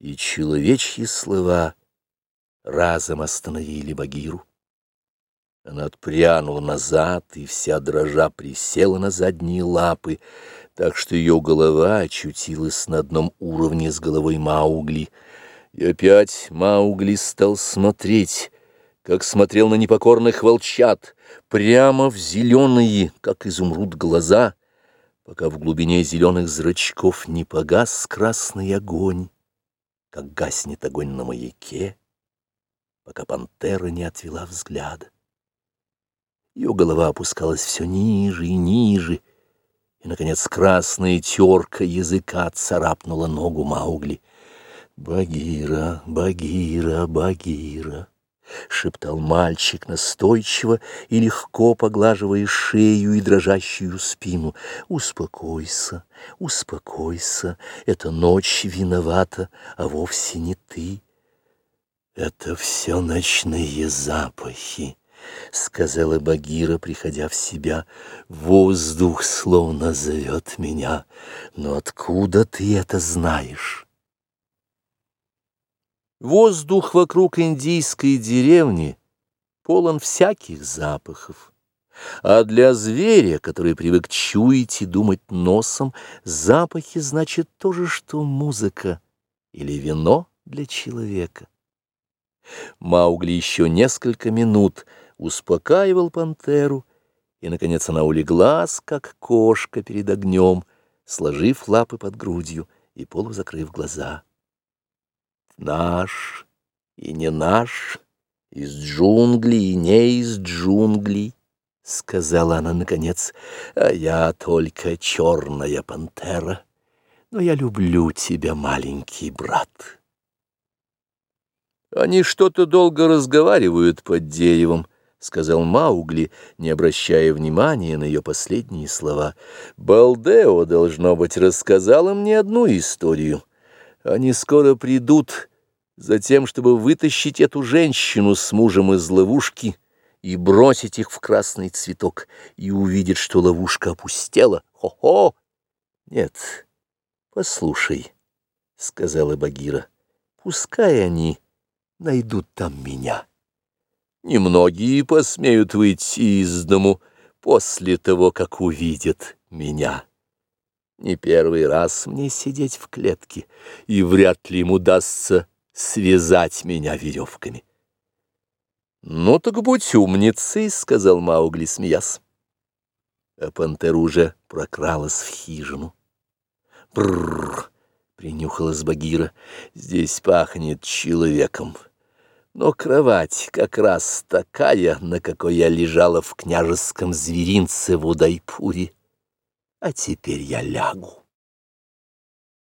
и человечьи слова разом остановили Багиру. Она отпрянула назад и вся дрожа присела на задние лапы, так что ее голова очутилась на одном уровне с головой Маугли. И опять Маугли стал смотреть, как смотрел на непокорных волчат, прямо в зеленые, как изумруд, глаза, пока в глубине зеленых зрачков не погас красный огонь как гаснет огонь на маяке, пока пантера не отвела взгляда. Ее голова опускалась все ниже и ниже, и, наконец, красная терка языка царапнула ногу Маугли. «Багира, Багира, Багира!» — шептал мальчик настойчиво и легко поглаживая шею и дрожащую спину. «Успокойся, успокойся, эта ночь виновата, а вовсе не ты. Это все ночные запахи». — сказала Багира, приходя в себя. «Воздух словно зовет меня. Но откуда ты это знаешь?» Воздух вокруг индийской деревни полон всяких запахов. А для зверя, который привык чуять и думать носом, запахи значит то же, что музыка или вино для человека. Маугли еще несколько минут успокаивал пантеру, и, наконец, она улеглась, как кошка перед огнем, сложив лапы под грудью и полузакрыв глаза наш и не наш, из джунглей и не из джунглей, — сказала она наконец, — а я только черная пантера, но я люблю тебя, маленький брат. Они что-то долго разговаривают под деревом, — сказал Маугли, не обращая внимания на ее последние слова. Балдео, должно быть, рассказала мне одну историю. Они скоро придут за тем, чтобы вытащить эту женщину с мужем из ловушки и бросить их в красный цветок, и увидеть, что ловушка опустела. Хо-хо! Нет, послушай, — сказала Багира, — пускай они найдут там меня. Немногие посмеют выйти из дому после того, как увидят меня. Не первый раз мне сидеть в клетке, и вряд ли им удастся связать меня веревками. «Ну так будь умницей», — сказал Маугли, смеясь. А пантера уже прокралась в хижину. «Брррр!» — принюхалась Багира. «Здесь пахнет человеком. Но кровать как раз такая, на какой я лежала в княжеском зверинце в Удайпуре. А теперь я лягу».